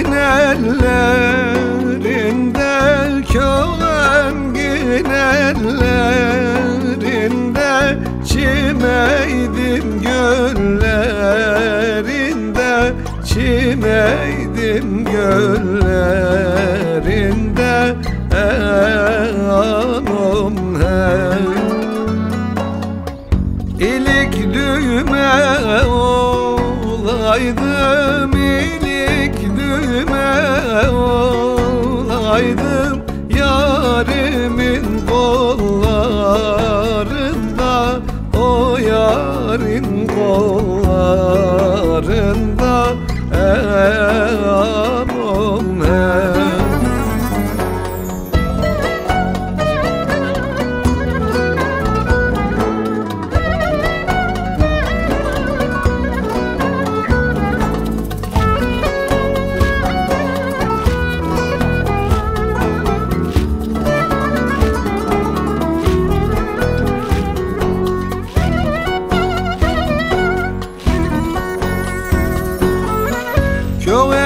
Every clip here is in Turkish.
Ellerin ellerinde köven ellerinde Çimeydim göllerinde Çimeydim göllerinde anam hey İlik düğme olaydım ilik düğme olaydım Yarimin kollarında O yarin kollarında. Ey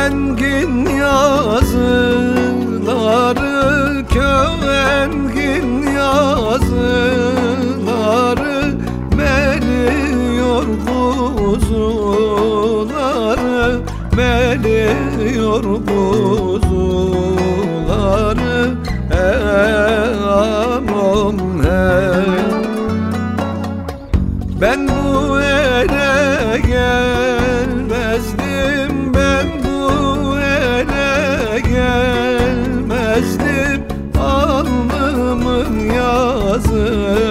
Kövengin yazıları Kövengin yazıları Meliyor kuzuları Meliyor kuzuları Ey anam hey ben bu yazıları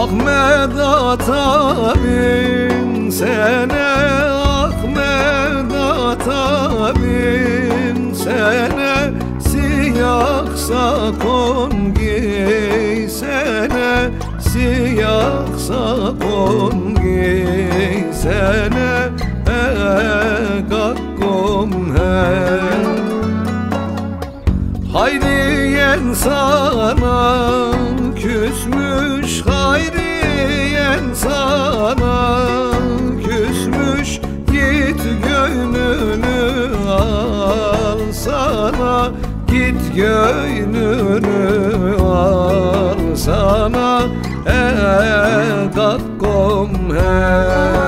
Ahmet Ata bin sene Ahmet Ata bin sene Siyah sakon giysene Siyah sakon giysene sana küsmüş Hayriyen sana küsmüş Git gönlünü al sana Git gönlünü al sana. Ey kakkom hey